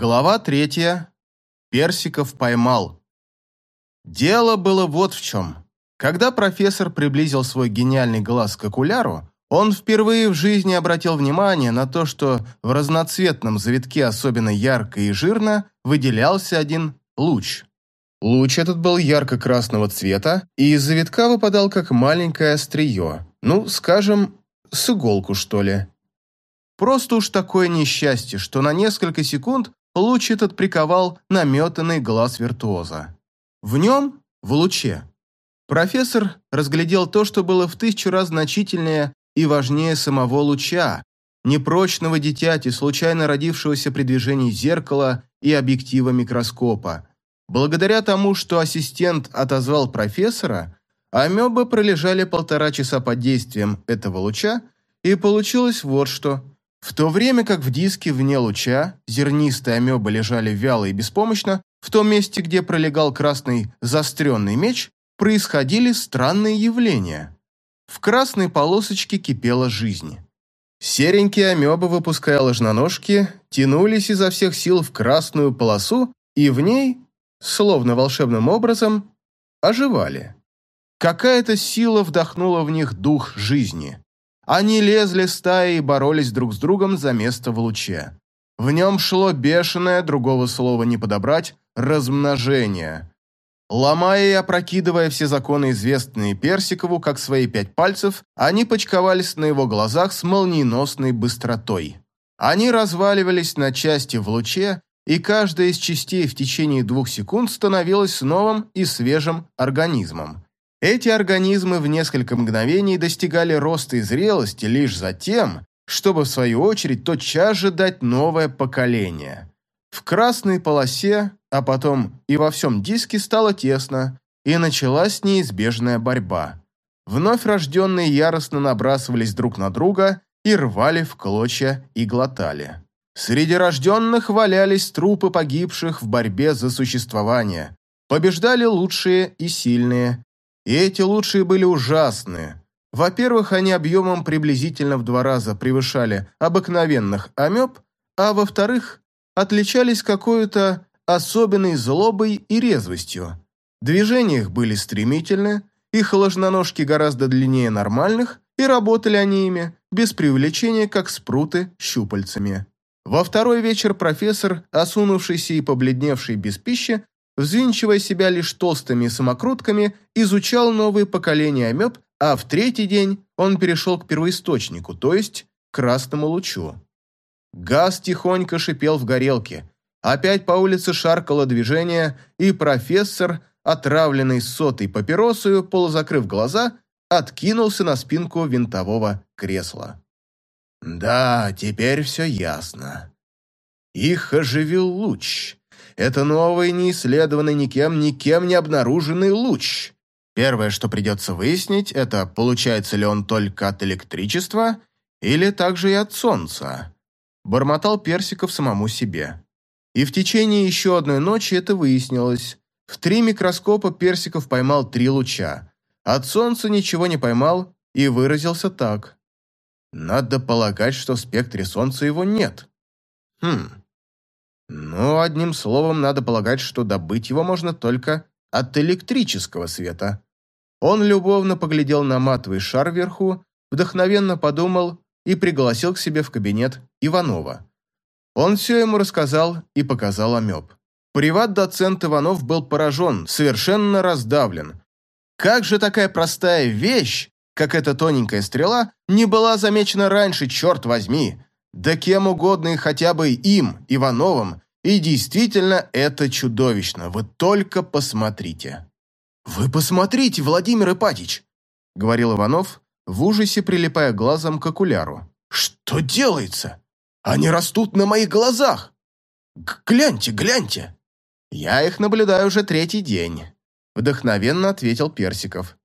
Глава третья. Персиков поймал. Дело было вот в чем. Когда профессор приблизил свой гениальный глаз к окуляру, он впервые в жизни обратил внимание на то, что в разноцветном завитке особенно ярко и жирно выделялся один луч. Луч этот был ярко-красного цвета, и из завитка выпадал как маленькое острие, ну, скажем, с иголку, что ли. Просто уж такое несчастье, что на несколько секунд луч этот приковал наметанный глаз виртуоза. В нем, в луче, профессор разглядел то, что было в тысячу раз значительнее и важнее самого луча, непрочного дитяти, случайно родившегося при движении зеркала и объектива микроскопа. Благодаря тому, что ассистент отозвал профессора, амебы пролежали полтора часа под действием этого луча, и получилось вот что – в то время как в диске вне луча зернистые амебы лежали вяло и беспомощно, в том месте, где пролегал красный заостренный меч, происходили странные явления. В красной полосочке кипела жизнь. Серенькие амебы, выпуская ложноножки, тянулись изо всех сил в красную полосу, и в ней, словно волшебным образом, оживали. Какая-то сила вдохнула в них дух жизни. Они лезли стаей и боролись друг с другом за место в луче. В нем шло бешеное, другого слова не подобрать, размножение. Ломая и опрокидывая все законы, известные Персикову, как свои пять пальцев, они почковались на его глазах с молниеносной быстротой. Они разваливались на части в луче, и каждая из частей в течение двух секунд становилась новым и свежим организмом. Эти организмы в несколько мгновений достигали роста и зрелости лишь за тем, чтобы в свою очередь тотчас же дать новое поколение. В красной полосе, а потом и во всем диске стало тесно, и началась неизбежная борьба. Вновь рожденные яростно набрасывались друг на друга и рвали в клочья и глотали. Среди рожденных валялись трупы погибших в борьбе за существование. Побеждали лучшие и сильные, и эти лучшие были ужасные. Во-первых, они объемом приблизительно в два раза превышали обыкновенных амеб, а во-вторых, отличались какой-то особенной злобой и резвостью. Движения их были стремительны, их ложноножки гораздо длиннее нормальных, и работали они ими, без привлечения, как спруты, щупальцами. Во второй вечер профессор, осунувшийся и побледневший без пищи, взвинчивая себя лишь толстыми самокрутками, изучал новые поколения амеб, а в третий день он перешел к первоисточнику, то есть к красному лучу. Газ тихонько шипел в горелке. Опять по улице шаркало движение, и профессор, отравленный сотой папиросою, полузакрыв глаза, откинулся на спинку винтового кресла. «Да, теперь все ясно. Их оживил луч. Это новый, неисследованный никем, никем не обнаруженный луч. Первое, что придется выяснить, это получается ли он только от электричества или также и от солнца. Бормотал Персиков самому себе. И в течение еще одной ночи это выяснилось. В три микроскопа Персиков поймал три луча. От солнца ничего не поймал и выразился так. Надо полагать, что в спектре солнца его нет. Хм, но одним словом, надо полагать, что добыть его можно только от электрического света. Он любовно поглядел на матовый шар вверху, вдохновенно подумал и пригласил к себе в кабинет Иванова. Он все ему рассказал и показал амеб. Приват-доцент Иванов был поражен, совершенно раздавлен. Как же такая простая вещь, как эта тоненькая стрела, не была замечена раньше, черт возьми? Да кем угодно и хотя бы им, Ивановым, и действительно это чудовищно, вы только посмотрите. «Вы посмотрите, Владимир Ипатич!» — говорил Иванов, в ужасе прилипая глазом к окуляру. «Что делается? Они растут на моих глазах! Г гляньте, гляньте!» «Я их наблюдаю уже третий день», — вдохновенно ответил Персиков.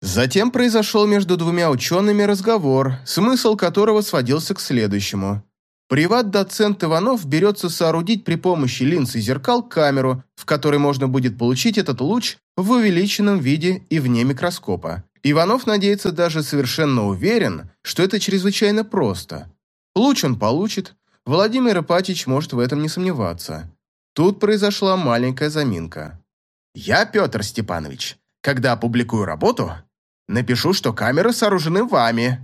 Затем произошел между двумя учеными разговор, смысл которого сводился к следующему. Приват-доцент Иванов берется соорудить при помощи линз и зеркал камеру, в которой можно будет получить этот луч в увеличенном виде и вне микроскопа. Иванов надеется даже совершенно уверен, что это чрезвычайно просто. Луч он получит, Владимир Ипатич может в этом не сомневаться. Тут произошла маленькая заминка. «Я, Петр Степанович, когда опубликую работу, напишу, что камеры сооружены вами»,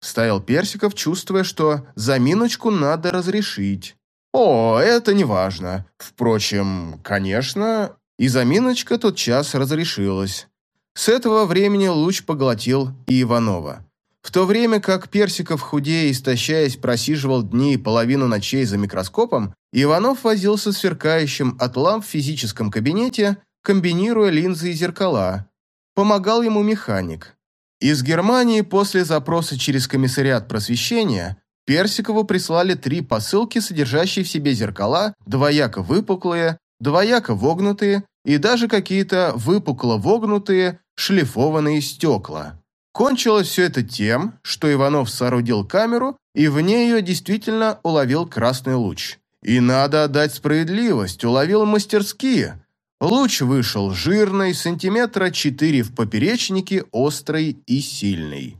Ставил Персиков, чувствуя, что заминочку надо разрешить. «О, это не важно. Впрочем, конечно...» И заминочка тот час разрешилась. С этого времени луч поглотил и Иванова. В то время как Персиков, худея и истощаясь, просиживал дни и половину ночей за микроскопом, Иванов возился сверкающим от ламп в физическом кабинете, комбинируя линзы и зеркала. Помогал ему механик. Из Германии после запроса через комиссариат просвещения Персикову прислали три посылки, содержащие в себе зеркала, двояко выпуклые, двояко вогнутые и даже какие-то выпукло вогнутые шлифованные стекла. Кончилось все это тем, что Иванов соорудил камеру и в ней ее действительно уловил красный луч. И надо отдать справедливость, уловил мастерские. Луч вышел жирный, сантиметра 4 в поперечнике, острый и сильный.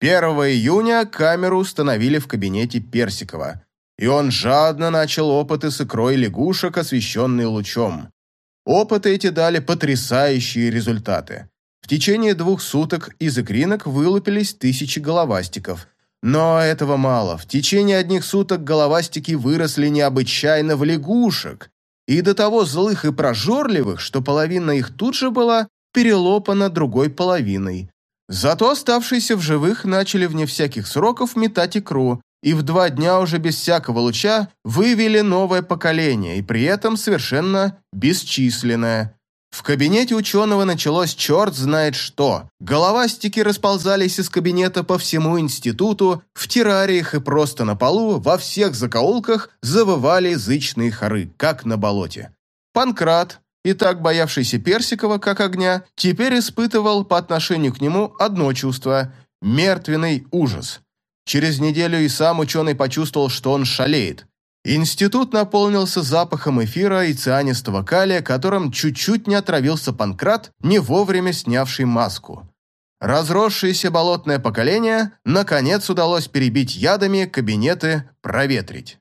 1 июня камеру установили в кабинете Персикова, и он жадно начал опыты с икрой лягушек, освещенные лучом. Опыты эти дали потрясающие результаты. В течение двух суток из икринок вылупились тысячи головастиков. Но этого мало. В течение одних суток головастики выросли необычайно в лягушек. И до того злых и прожорливых, что половина их тут же была перелопана другой половиной. Зато оставшиеся в живых начали вне всяких сроков метать икру, и в два дня уже без всякого луча вывели новое поколение, и при этом совершенно бесчисленное. В кабинете ученого началось черт знает что. Головастики расползались из кабинета по всему институту, в террариях и просто на полу, во всех закоулках завывали язычные хоры, как на болоте. Панкрат, и так боявшийся Персикова, как огня, теперь испытывал по отношению к нему одно чувство – мертвенный ужас. Через неделю и сам ученый почувствовал, что он шалеет – Институт наполнился запахом эфира и цианистого калия, которым чуть-чуть не отравился Панкрат, не вовремя снявший маску. Разросшееся болотное поколение наконец удалось перебить ядами, кабинеты проветрить.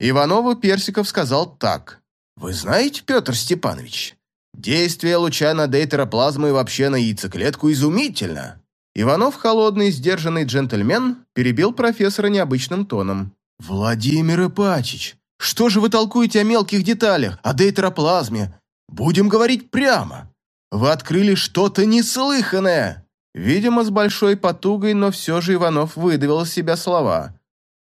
Иванову Персиков сказал так. «Вы знаете, Петр Степанович, действие луча на дейтероплазму и вообще на яйцеклетку изумительно». Иванов, холодный, сдержанный джентльмен, перебил профессора необычным тоном. «Владимир Ипачич, что же вы толкуете о мелких деталях, о дейтероплазме? Будем говорить прямо. Вы открыли что-то неслыханное!» Видимо, с большой потугой, но все же Иванов выдавил из себя слова.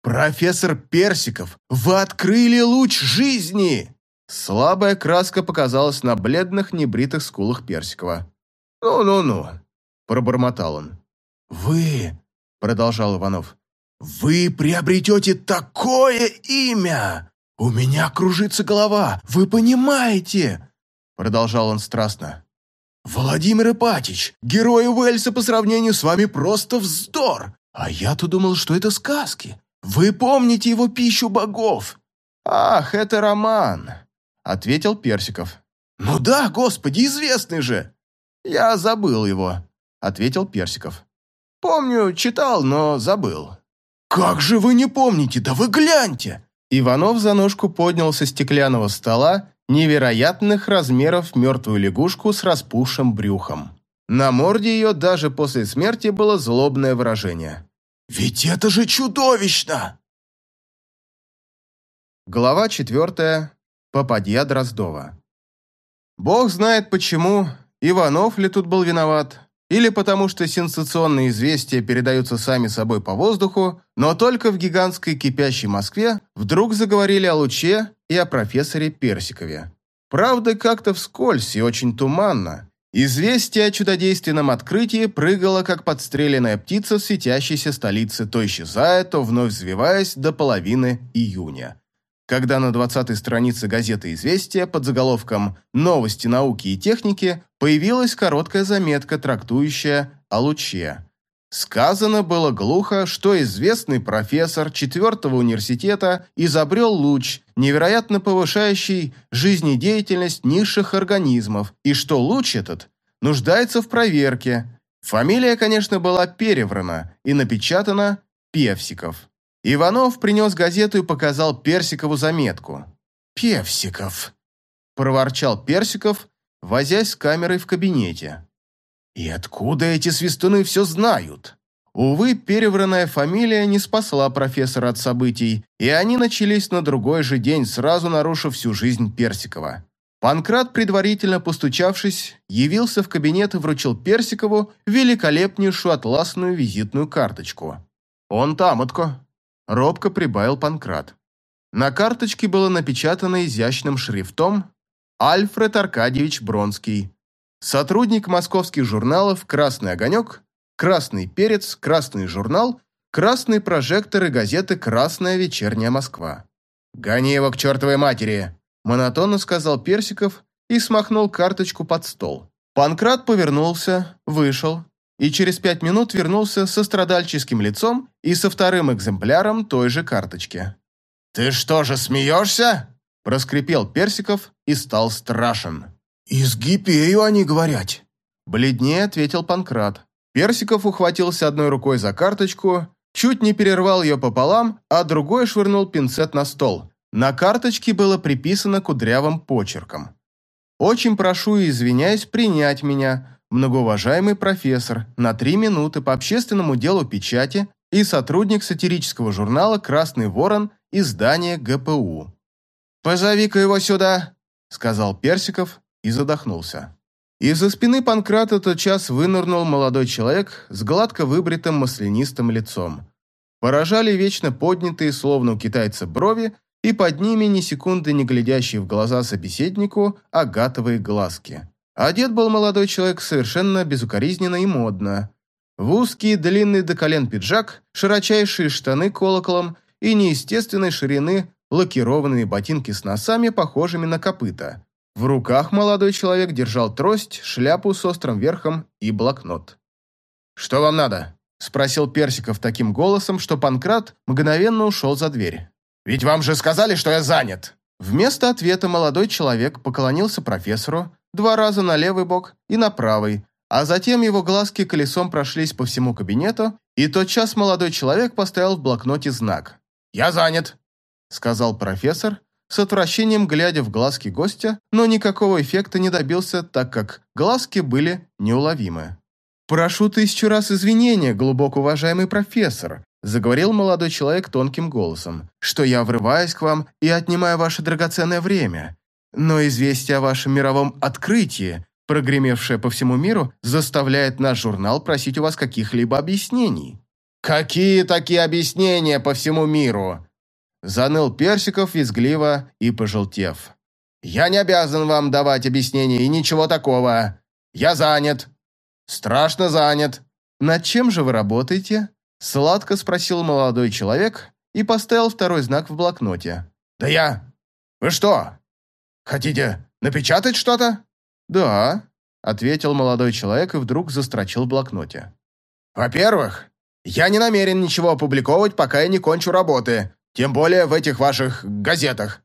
«Профессор Персиков, вы открыли луч жизни!» Слабая краска показалась на бледных, небритых скулах Персикова. «Ну-ну-ну», – пробормотал он. «Вы», – продолжал Иванов, «Вы приобретете такое имя! У меня кружится голова, вы понимаете?» Продолжал он страстно. «Владимир Ипатич, герой Уэльса по сравнению с вами просто вздор! А я-то думал, что это сказки. Вы помните его пищу богов?» «Ах, это роман!» — ответил Персиков. «Ну да, господи, известный же!» «Я забыл его», — ответил Персиков. «Помню, читал, но забыл». «Как же вы не помните? Да вы гляньте!» Иванов за ножку поднял со стеклянного стола невероятных размеров мертвую лягушку с распухшим брюхом. На морде ее даже после смерти было злобное выражение. «Ведь это же чудовищно!» Глава четвертая. Попадья Дроздова. Бог знает почему, Иванов ли тут был виноват, или потому что сенсационные известия передаются сами собой по воздуху, но только в гигантской кипящей Москве вдруг заговорили о Луче и о профессоре Персикове. Правда, как-то вскользь и очень туманно. Известие о чудодейственном открытии прыгало, как подстреленная птица в светящейся столице, то исчезая, то вновь взвиваясь до половины июня когда на 20-й странице газеты «Известия» под заголовком «Новости науки и техники» появилась короткая заметка, трактующая о луче. Сказано было глухо, что известный профессор четвертого университета изобрел луч, невероятно повышающий жизнедеятельность низших организмов, и что луч этот нуждается в проверке. Фамилия, конечно, была переврана и напечатана Певсиков. Иванов принес газету и показал Персикову заметку. «Певсиков», – проворчал Персиков, возясь с камерой в кабинете. «И откуда эти свистуны все знают?» Увы, перевранная фамилия не спасла профессора от событий, и они начались на другой же день, сразу нарушив всю жизнь Персикова. Панкрат, предварительно постучавшись, явился в кабинет и вручил Персикову великолепнейшую атласную визитную карточку. «Он тамотко», — робко прибавил Панкрат. На карточке было напечатано изящным шрифтом «Альфред Аркадьевич Бронский, сотрудник московских журналов «Красный огонек», «Красный перец», «Красный журнал», «Красный прожектор» и газеты «Красная вечерняя Москва». «Гони его к чертовой матери!» – монотонно сказал Персиков и смахнул карточку под стол. Панкрат повернулся, вышел и через пять минут вернулся со страдальческим лицом и со вторым экземпляром той же карточки. «Ты что же, смеешься?» – проскрипел Персиков и стал страшен. «Из Гипею они говорят», – бледнее ответил Панкрат. Персиков ухватился одной рукой за карточку, чуть не перервал ее пополам, а другой швырнул пинцет на стол. На карточке было приписано кудрявым почерком. «Очень прошу и извиняюсь принять меня, многоуважаемый профессор, на три минуты по общественному делу печати и сотрудник сатирического журнала «Красный ворон» издания ГПУ». «Позови-ка его сюда», — сказал Персиков и задохнулся. Из-за спины Панкрата тотчас вынырнул молодой человек с гладко выбритым маслянистым лицом. Поражали вечно поднятые, словно у китайца, брови, и под ними ни секунды не глядящие в глаза собеседнику агатовые глазки. Одет был молодой человек совершенно безукоризненно и модно. В узкий, длинный до колен пиджак, широчайшие штаны колоколом и неестественной ширины лакированные ботинки с носами, похожими на копыта. В руках молодой человек держал трость, шляпу с острым верхом и блокнот. «Что вам надо?» – спросил Персиков таким голосом, что Панкрат мгновенно ушел за дверь. «Ведь вам же сказали, что я занят!» Вместо ответа молодой человек поклонился профессору два раза на левый бок и на правый, а затем его глазки колесом прошлись по всему кабинету, и тотчас молодой человек поставил в блокноте знак. «Я занят», – сказал профессор, с отвращением глядя в глазки гостя, но никакого эффекта не добился, так как глазки были неуловимы. «Прошу тысячу раз извинения, глубоко уважаемый профессор», заговорил молодой человек тонким голосом, «что я врываюсь к вам и отнимаю ваше драгоценное время. Но известие о вашем мировом открытии, прогремевшее по всему миру, заставляет наш журнал просить у вас каких-либо объяснений». «Какие такие объяснения по всему миру?» Заныл Персиков визгливо и пожелтев. «Я не обязан вам давать объяснения и ничего такого. Я занят. Страшно занят». «Над чем же вы работаете?» Сладко спросил молодой человек и поставил второй знак в блокноте. «Да я... Вы что, хотите напечатать что-то?» «Да», — ответил молодой человек и вдруг застрочил в блокноте. «Во-первых, я не намерен ничего опубликовать, пока я не кончу работы. Тем более в этих ваших газетах.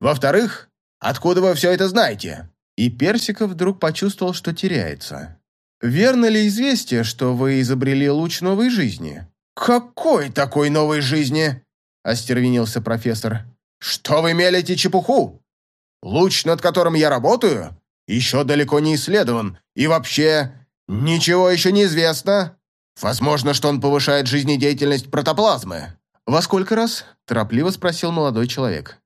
Во-вторых, откуда вы все это знаете?» И Персиков вдруг почувствовал, что теряется. «Верно ли известие, что вы изобрели луч новой жизни?» «Какой такой новой жизни?» – остервенился профессор. «Что вы мелите чепуху? Луч, над которым я работаю, еще далеко не исследован, и вообще ничего еще не известно. Возможно, что он повышает жизнедеятельность протоплазмы. «Во сколько раз?» – торопливо спросил молодой человек.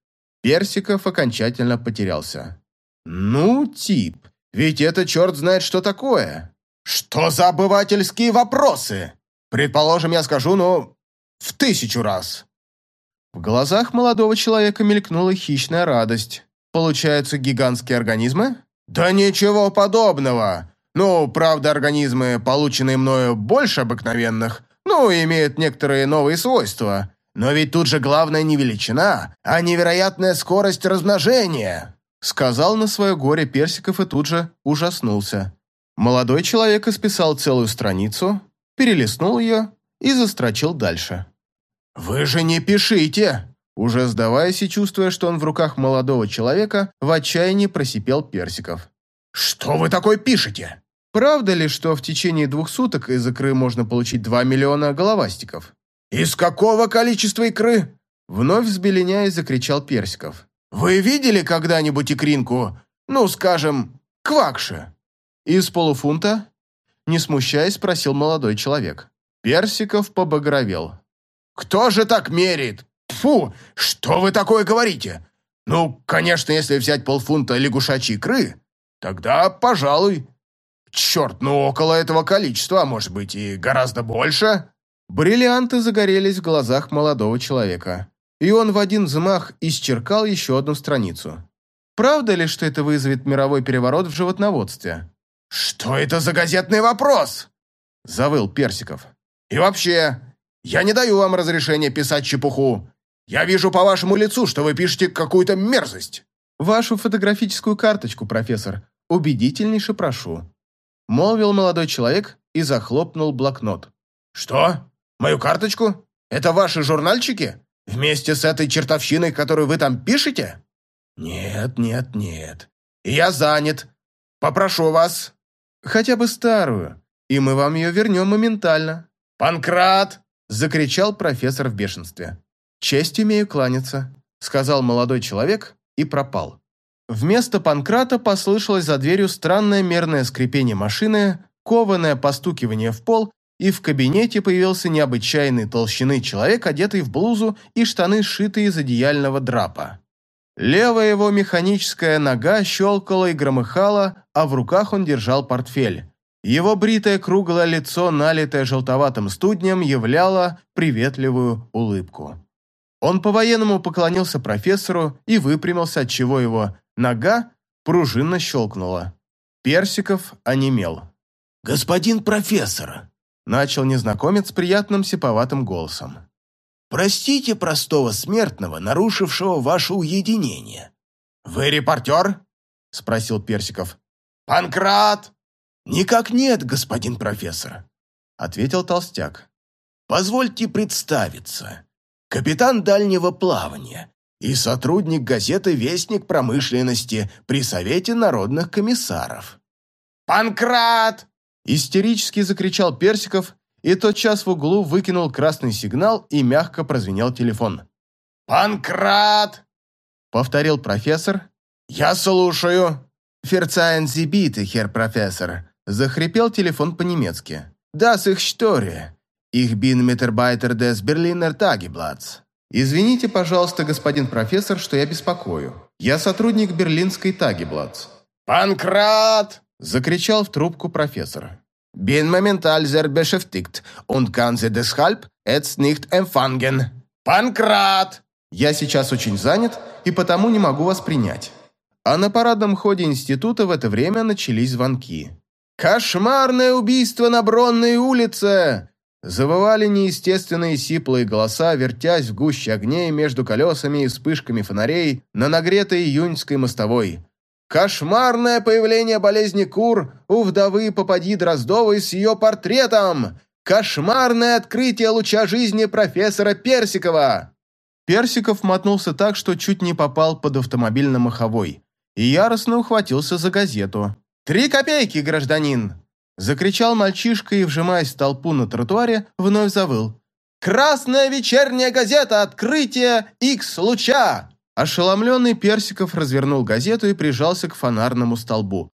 Персиков окончательно потерялся. «Ну, тип, ведь это черт знает, что такое». «Что за обывательские вопросы? Предположим, я скажу, ну, в тысячу раз». В глазах молодого человека мелькнула хищная радость. «Получаются гигантские организмы?» «Да ничего подобного. Ну, правда, организмы, полученные мною больше обыкновенных, ну, имеют некоторые новые свойства. Но ведь тут же главное не величина, а невероятная скорость размножения», сказал на свое горе Персиков и тут же ужаснулся. Молодой человек исписал целую страницу, перелистнул ее и застрочил дальше. «Вы же не пишите!» Уже сдаваясь и чувствуя, что он в руках молодого человека, в отчаянии просипел Персиков. «Что вы такое пишете?» Правда ли, что в течение двух суток из икры можно получить 2 миллиона головастиков? Из какого количества икры?» Вновь взбеленяясь, закричал Персиков. «Вы видели когда-нибудь икринку? Ну, скажем, квакши?» «Из полуфунта?» Не смущаясь, спросил молодой человек. Персиков побагровел. «Кто же так меряет? Фу, что вы такое говорите? Ну, конечно, если взять полфунта лягушачьей икры, тогда, пожалуй. Черт, ну около этого количества, а может быть и гораздо больше». Бриллианты загорелись в глазах молодого человека, и он в один взмах исчеркал еще одну страницу. Правда ли, что это вызовет мировой переворот в животноводстве? «Что это за газетный вопрос?» – завыл Персиков. «И вообще, я не даю вам разрешения писать чепуху. Я вижу по вашему лицу, что вы пишете какую-то мерзость». «Вашу фотографическую карточку, профессор. Убедительнейше прошу», – молвил молодой человек и захлопнул блокнот. «Что? Мою карточку? Это ваши журнальчики? Вместе с этой чертовщиной, которую вы там пишете?» «Нет, нет, нет. Я занят. Попрошу вас». «Хотя бы старую, и мы вам ее вернем моментально». «Панкрат!» – закричал профессор в бешенстве. «Честь имею кланяться», – сказал молодой человек и пропал. Вместо Панкрата послышалось за дверью странное мерное скрипение машины, кованое постукивание в пол, и в кабинете появился необычайной толщины человек, одетый в блузу и штаны, сшитые из одеяльного драпа. Левая его механическая нога щелкала и громыхала, а в руках он держал портфель. Его бритое круглое лицо, налитое желтоватым студнем, являло приветливую улыбку. Он по-военному поклонился профессору и выпрямился, отчего его нога пружинно щелкнула. Персиков онемел. «Господин профессор!» – начал незнакомец приятным сиповатым голосом. Простите простого смертного, нарушившего ваше уединение. Вы репортер? Спросил Персиков. Панкрат! Никак нет, господин профессор, ответил толстяк. Позвольте представиться. Капитан дальнего плавания и сотрудник газеты «Вестник промышленности» при Совете народных комиссаров. «Панкрат!» – истерически закричал Персиков и тотчас в углу выкинул красный сигнал и мягко прозвенел телефон. «Панкрат!» — повторил профессор. «Я слушаю». «Ферцайн зибиты, хер профессор», — захрипел телефон по-немецки. «Das их шторе. Их бин Mitarbeiter des Berliner Tageblatts». «Извините, пожалуйста, господин профессор, что я беспокою. Я сотрудник берлинской Тагеблатс». «Панкрат!» – закричал в трубку профессор. Bin momentan sehr beschäftigt und kann sie deshalb jetzt nicht empfangen. Панкрат! Я сейчас очень занят и потому не могу вас принять. А на парадном ходе института в это время начались звонки. «Кошмарное убийство на Бронной улице!» Завывали неестественные сиплые голоса, вертясь в гуще огней между колесами и вспышками фонарей на нагретой июньской мостовой. Кошмарное появление болезни кур у вдовы Попади Дроздовой с ее портретом! Кошмарное открытие луча жизни профессора Персикова!» Персиков мотнулся так, что чуть не попал под автомобиль на маховой, и яростно ухватился за газету. «Три копейки, гражданин!» Закричал мальчишка и, вжимаясь в толпу на тротуаре, вновь завыл. «Красная вечерняя газета! Открытие Икс-луча!» Ошеломленный Персиков развернул газету и прижался к фонарному столбу.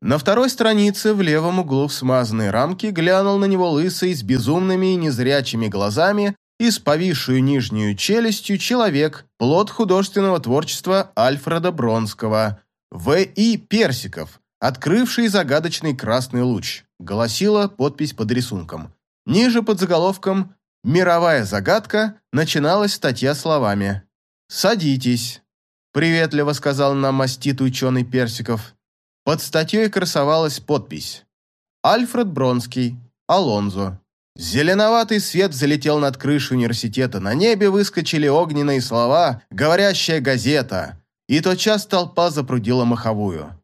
На второй странице в левом углу в смазанной рамке глянул на него лысый с безумными и незрячими глазами и с повисшую нижнюю челюстью человек, плод художественного творчества Альфреда Бронского, В.И. Персиков, открывший загадочный красный луч, голосила подпись под рисунком. Ниже под заголовком «Мировая загадка» начиналась статья словами «Садитесь», – приветливо сказал нам мастит ученый Персиков. Под статьей красовалась подпись «Альфред Бронский, Алонзо». Зеленоватый свет залетел над крышу университета. На небе выскочили огненные слова «Говорящая газета», и тотчас толпа запрудила маховую.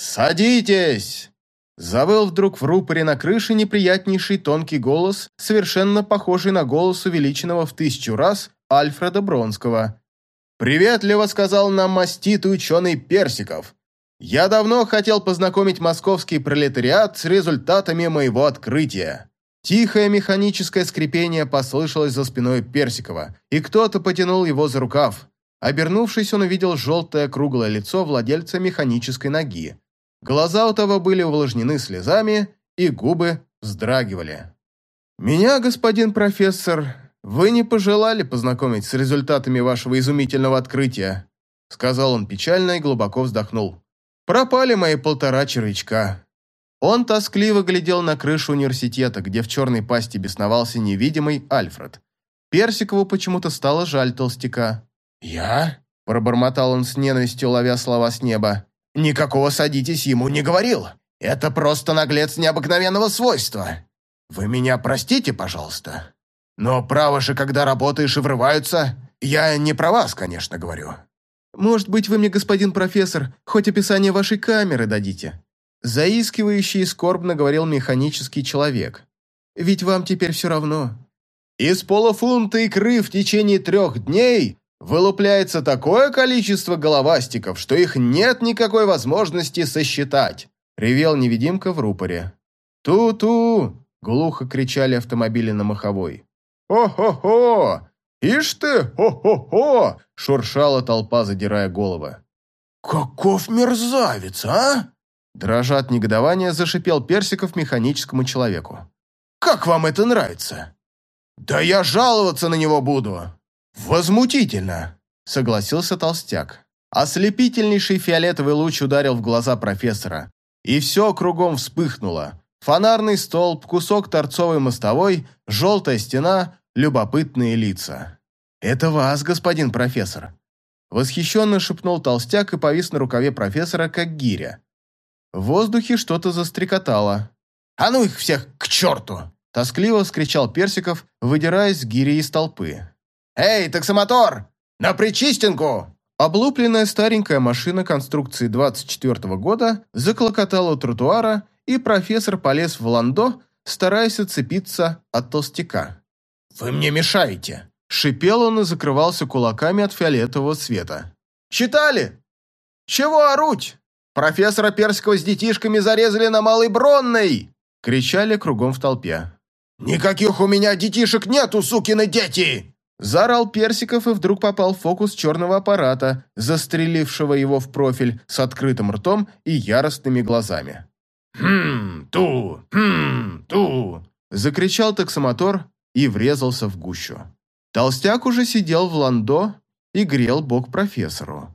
«Садитесь!» Завыл вдруг в рупоре на крыше неприятнейший тонкий голос, совершенно похожий на голос увеличенного в тысячу раз Альфреда Бронского. «Приветливо», — сказал нам маститый ученый Персиков. «Я давно хотел познакомить московский пролетариат с результатами моего открытия. Тихое механическое скрипение послышалось за спиной Персикова, и кто-то потянул его за рукав. Обернувшись, он увидел желтое круглое лицо владельца механической ноги. Глаза у того были увлажнены слезами, и губы вздрагивали. «Меня, господин профессор, вы не пожелали познакомить с результатами вашего изумительного открытия», сказал он печально и глубоко вздохнул. «Пропали мои полтора червячка». Он тоскливо глядел на крышу университета, где в черной пасти бесновался невидимый Альфред. Персикову почему-то стало жаль толстяка. «Я?» – пробормотал он с ненавистью, ловя слова с неба. «Никакого садитесь ему не говорил. Это просто наглец необыкновенного свойства. Вы меня простите, пожалуйста. Но право же, когда работаешь и врываются, я не про вас, конечно, говорю». «Может быть, вы мне, господин профессор, хоть описание вашей камеры дадите?» Заискивающий и скорбно говорил механический человек. «Ведь вам теперь все равно». «Из полуфунта икры в течение трех дней вылупляется такое количество головастиков, что их нет никакой возможности сосчитать», ревел невидимка в рупоре. «Ту-ту!» – глухо кричали автомобили на маховой. «Хо-хо-хо! Ишь ты! Хо-хо-хо!» – шуршала толпа, задирая головы. «Каков мерзавец, а?» Дрожа от негодования, зашипел Персиков механическому человеку. «Как вам это нравится?» «Да я жаловаться на него буду!» «Возмутительно!» — согласился толстяк. Ослепительнейший фиолетовый луч ударил в глаза профессора, и все кругом вспыхнуло. Фонарный столб, кусок торцовой мостовой, желтая стена, любопытные лица. «Это вас, господин профессор!» Восхищенно шепнул толстяк и повис на рукаве профессора, как гиря. В воздухе что-то застрекотало. «А ну их всех к черту!» Тоскливо вскричал Персиков, выдираясь с гири из толпы. «Эй, таксомотор! На причистинку!» Облупленная старенькая машина конструкции 24 года заклокотала тротуара, и профессор полез в ландо, стараясь отцепиться от толстяка. «Вы мне мешаете!» Шипел он и закрывался кулаками от фиолетового цвета. «Читали? Чего оруть? Профессора Перского с детишками зарезали на Малой Бронной!» Кричали кругом в толпе. «Никаких у меня детишек нету, сукины дети!» Заорал Персиков и вдруг попал в фокус черного аппарата, застрелившего его в профиль с открытым ртом и яростными глазами. «Хм, ту, хм, ту!» Закричал таксомотор и врезался в гущу. Толстяк уже сидел в ландо и грел бок профессору.